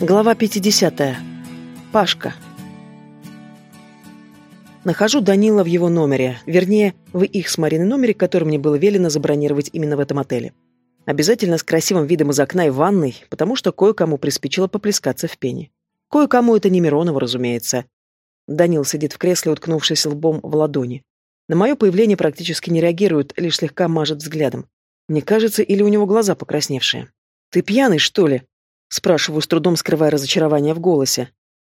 Глава 50. Пашка. Нахожу Данила в его номере, вернее, в их с Мариной номере, который мне было велено забронировать именно в этом отеле. Обязательно с красивым видом из окна и ванной, потому что кое-кому приспичило поплескаться в пене. Кое-кому это не Миронова, разумеется. Данил сидит в кресле, уткнувшись лбом в ладони. На мое появление практически не реагирует, лишь слегка мажет взглядом. Мне кажется, или у него глаза покрасневшие. «Ты пьяный, что ли?» Спрашиваю, с трудом скрывая разочарование в голосе.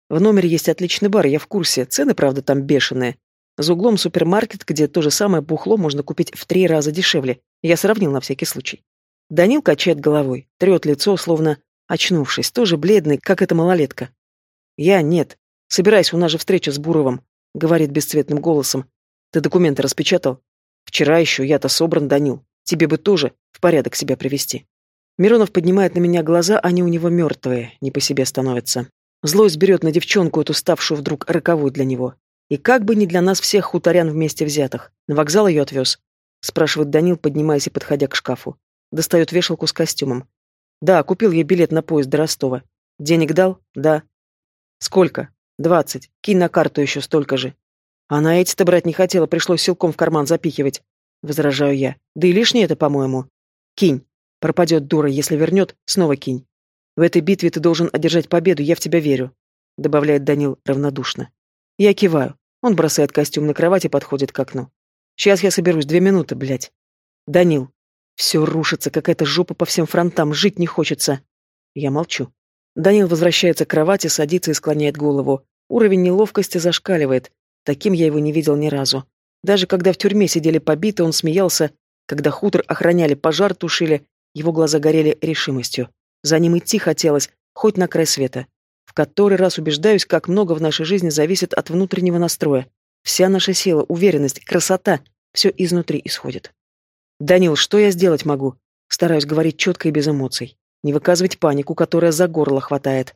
В номере есть отличный бар, я в курсе. Цены, правда, там бешеные. За углом супермаркет, где то же самое бухло можно купить в три раза дешевле. Я сравнил на всякий случай. Данил качает головой, трет лицо, словно очнувшись, тоже бледный, как эта малолетка. «Я нет. Собирайся, у нас же встреча с Буровым», — говорит бесцветным голосом. «Ты документы распечатал?» «Вчера еще, я-то собран, Данил. Тебе бы тоже в порядок себя привести». Миронов поднимает на меня глаза, они у него мертвые, не по себе становятся. Злость берет на девчонку эту ставшую вдруг роковой для него. И как бы не для нас всех хуторян вместе взятых. На вокзал ее отвез? Спрашивает Данил, поднимаясь и подходя к шкафу. Достает вешалку с костюмом. Да, купил ей билет на поезд до Ростова. Денег дал? Да. Сколько? Двадцать. Кинь на карту еще столько же. Она эти-то брать не хотела, пришлось силком в карман запихивать. Возражаю я. Да и лишнее это, по-моему. Кинь. Пропадет дура, если вернет, снова кинь. В этой битве ты должен одержать победу, я в тебя верю», — добавляет Данил равнодушно. Я киваю. Он бросает костюм на кровать и подходит к окну. «Сейчас я соберусь, две минуты, блядь». «Данил, все рушится, какая-то жопа по всем фронтам, жить не хочется». Я молчу. Данил возвращается к кровати, садится и склоняет голову. Уровень неловкости зашкаливает. Таким я его не видел ни разу. Даже когда в тюрьме сидели побиты, он смеялся. Когда хутор охраняли, пожар тушили, его глаза горели решимостью. За ним идти хотелось, хоть на край света. В который раз убеждаюсь, как много в нашей жизни зависит от внутреннего настроя. Вся наша сила, уверенность, красота — все изнутри исходит. «Данил, что я сделать могу?» Стараюсь говорить четко и без эмоций. Не выказывать панику, которая за горло хватает.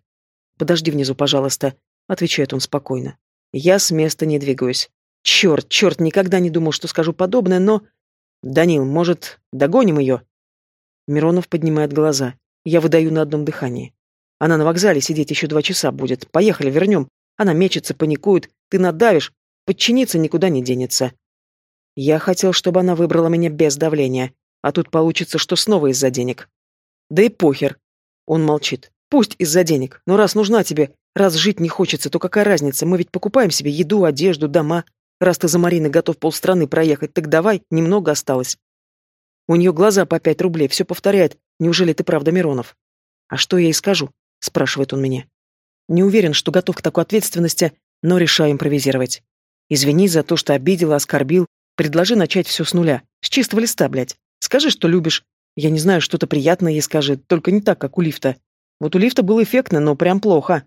«Подожди внизу, пожалуйста», — отвечает он спокойно. Я с места не двигаюсь. Черт, черт, никогда не думал, что скажу подобное, но... «Данил, может, догоним ее?» Миронов поднимает глаза. Я выдаю на одном дыхании. Она на вокзале сидеть еще два часа будет. Поехали, вернем. Она мечется, паникует. Ты надавишь. Подчиниться никуда не денется. Я хотел, чтобы она выбрала меня без давления. А тут получится, что снова из-за денег. Да и похер. Он молчит. Пусть из-за денег. Но раз нужна тебе, раз жить не хочется, то какая разница? Мы ведь покупаем себе еду, одежду, дома. Раз ты за Мариной готов полстраны проехать, так давай, немного осталось. У нее глаза по пять рублей, все повторяет. Неужели ты правда Миронов? А что я ей скажу? Спрашивает он меня. Не уверен, что готов к такой ответственности, но решаю импровизировать. Извини за то, что обидела, оскорбил. Предложи начать все с нуля. С чистого листа, блядь. Скажи, что любишь. Я не знаю, что-то приятное ей скажи, только не так, как у лифта. Вот у лифта было эффектно, но прям плохо.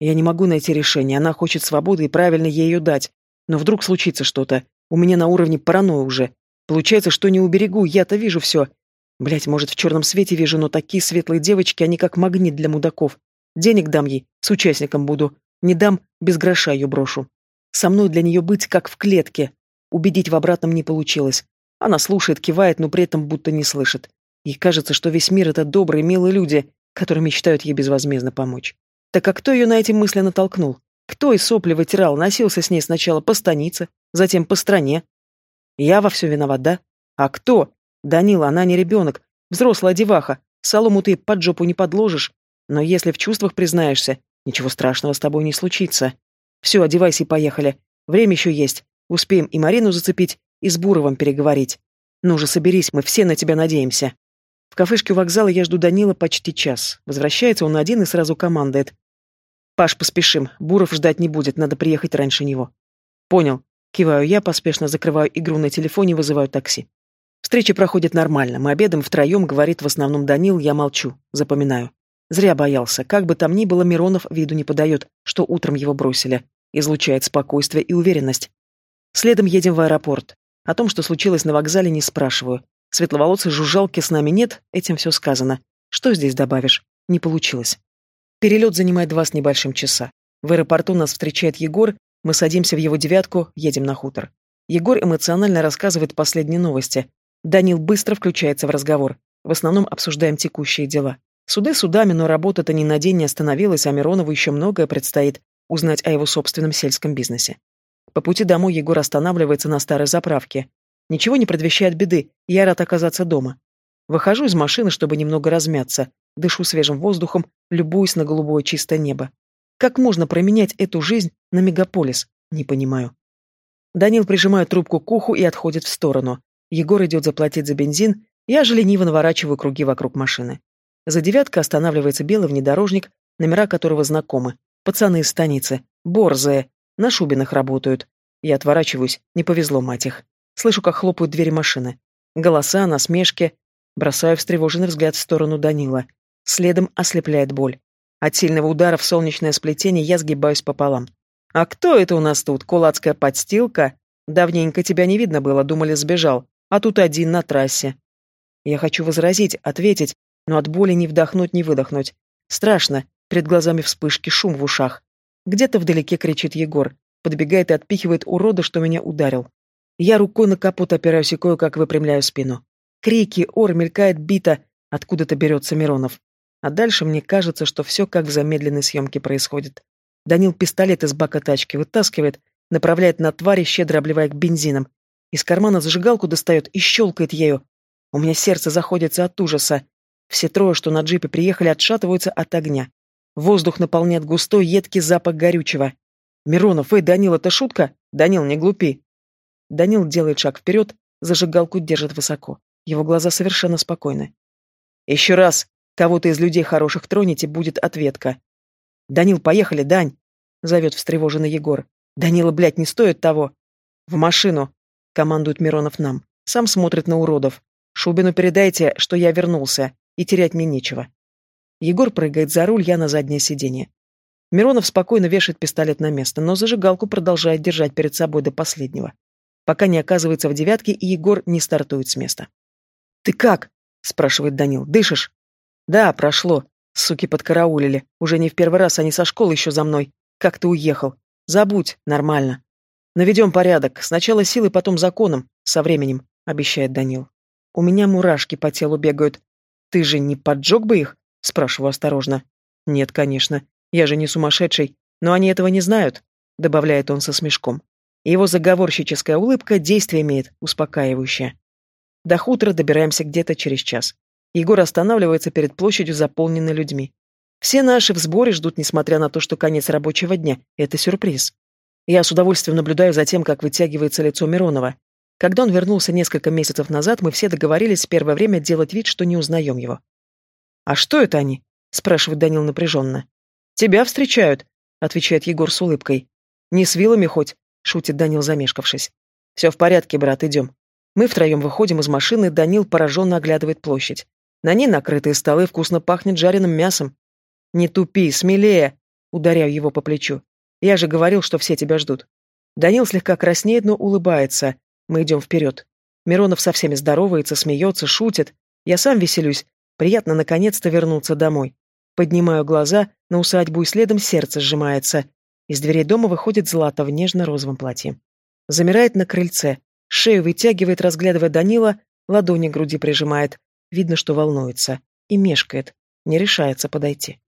Я не могу найти решение, она хочет свободы и правильно ей ее дать. Но вдруг случится что-то. У меня на уровне паранойи уже. Получается, что не уберегу, я-то вижу все. Блять, может, в черном свете вижу, но такие светлые девочки, они как магнит для мудаков. Денег дам ей, с участником буду. Не дам, без гроша ее брошу. Со мной для нее быть как в клетке. Убедить в обратном не получилось. Она слушает, кивает, но при этом будто не слышит. Ей кажется, что весь мир — это добрые, милые люди, которые мечтают ей безвозмездно помочь. Так а кто ее на эти мысли натолкнул? Кто из сопли вытирал, носился с ней сначала по станице, затем по стране, я во все виноват, да? А кто? Данила, она не ребенок, взрослая деваха. Солому ты под жопу не подложишь. Но если в чувствах признаешься, ничего страшного с тобой не случится. Все, одевайся и поехали. Время еще есть. Успеем и Марину зацепить, и с Буровым переговорить. Ну же, соберись, мы все на тебя надеемся. В кафешке у вокзала я жду Данила почти час. Возвращается он один и сразу командует. «Паш, поспешим. Буров ждать не будет, надо приехать раньше него». «Понял. Киваю я, поспешно закрываю игру на телефоне, вызываю такси. Встреча проходит нормально. Мы обедаем втроем, говорит в основном Данил, я молчу, запоминаю. Зря боялся. Как бы там ни было, Миронов виду не подает, что утром его бросили. Излучает спокойствие и уверенность. Следом едем в аэропорт. О том, что случилось на вокзале, не спрашиваю. Светловолосой жужжалки с нами нет, этим все сказано. Что здесь добавишь? Не получилось. Перелет занимает два с небольшим часа. В аэропорту нас встречает Егор мы садимся в его девятку, едем на хутор. Егор эмоционально рассказывает последние новости. Данил быстро включается в разговор. В основном обсуждаем текущие дела. Суды судами, но работа-то ни на день не остановилась, а Миронову еще многое предстоит узнать о его собственном сельском бизнесе. По пути домой Егор останавливается на старой заправке. Ничего не предвещает беды, я рад оказаться дома. Выхожу из машины, чтобы немного размяться, дышу свежим воздухом, любуюсь на голубое чистое небо. Как можно променять эту жизнь на мегаполис? Не понимаю. Данил прижимает трубку к уху и отходит в сторону. Егор идет заплатить за бензин, я же лениво наворачиваю круги вокруг машины. За девяткой останавливается белый внедорожник, номера которого знакомы. Пацаны из станицы. Борзые. На Шубинах работают. Я отворачиваюсь. Не повезло, мать их. Слышу, как хлопают двери машины. Голоса, насмешки. Бросаю встревоженный взгляд в сторону Данила. Следом ослепляет боль. От сильного удара в солнечное сплетение я сгибаюсь пополам. «А кто это у нас тут? Кулацкая подстилка? Давненько тебя не видно было, думали, сбежал. А тут один на трассе». Я хочу возразить, ответить, но от боли не вдохнуть, не выдохнуть. Страшно, перед глазами вспышки, шум в ушах. Где-то вдалеке кричит Егор, подбегает и отпихивает урода, что меня ударил. Я рукой на капот опираюсь и кое-как выпрямляю спину. Крики, ор, мелькает бита, откуда-то берется Миронов. А дальше мне кажется, что все как в замедленной съемке происходит. Данил пистолет из бака тачки вытаскивает, направляет на твари, щедро обливая к бензином. Из кармана зажигалку достает и щелкает ею. У меня сердце заходится от ужаса. Все трое, что на джипе приехали, отшатываются от огня. Воздух наполняет густой, едкий запах горючего. «Миронов, эй, Данил, это шутка? Данил, не глупи!» Данил делает шаг вперед, зажигалку держит высоко. Его глаза совершенно спокойны. «Еще раз Кого-то из людей хороших тронете, будет ответка. «Данил, поехали, Дань!» — зовет встревоженный Егор. «Данила, блядь, не стоит того!» «В машину!» — командует Миронов нам. Сам смотрит на уродов. «Шубину передайте, что я вернулся, и терять мне нечего». Егор прыгает за руль, я на заднее сиденье. Миронов спокойно вешает пистолет на место, но зажигалку продолжает держать перед собой до последнего. Пока не оказывается в девятке, и Егор не стартует с места. «Ты как?» — спрашивает Данил. «Дышишь?» Да, прошло. Суки подкараулили. Уже не в первый раз они со школы еще за мной. Как ты уехал? Забудь, нормально. Наведем порядок. Сначала силой, потом законом. Со временем, обещает Данил. У меня мурашки по телу бегают. Ты же не поджег бы их? Спрашиваю осторожно. Нет, конечно. Я же не сумасшедший. Но они этого не знают, добавляет он со смешком. Его заговорщическая улыбка действие имеет, успокаивающее. До хутора добираемся где-то через час. Егор останавливается перед площадью, заполненной людьми. Все наши в сборе ждут, несмотря на то, что конец рабочего дня. Это сюрприз. Я с удовольствием наблюдаю за тем, как вытягивается лицо Миронова. Когда он вернулся несколько месяцев назад, мы все договорились в первое время делать вид, что не узнаем его. «А что это они?» — спрашивает Данил напряженно. «Тебя встречают», — отвечает Егор с улыбкой. «Не с вилами хоть», — шутит Данил, замешкавшись. «Все в порядке, брат, идем». Мы втроем выходим из машины, Данил пораженно оглядывает площадь. На ней накрытые столы, вкусно пахнет жареным мясом. «Не тупи, смелее!» — ударяю его по плечу. «Я же говорил, что все тебя ждут». Данил слегка краснеет, но улыбается. Мы идем вперед. Миронов со всеми здоровается, смеется, шутит. Я сам веселюсь. Приятно наконец-то вернуться домой. Поднимаю глаза на усадьбу, и следом сердце сжимается. Из дверей дома выходит Злата в нежно-розовом платье. Замирает на крыльце, шею вытягивает, разглядывая Данила, ладони к груди прижимает. Видно, что волнуется. И мешкает. Не решается подойти.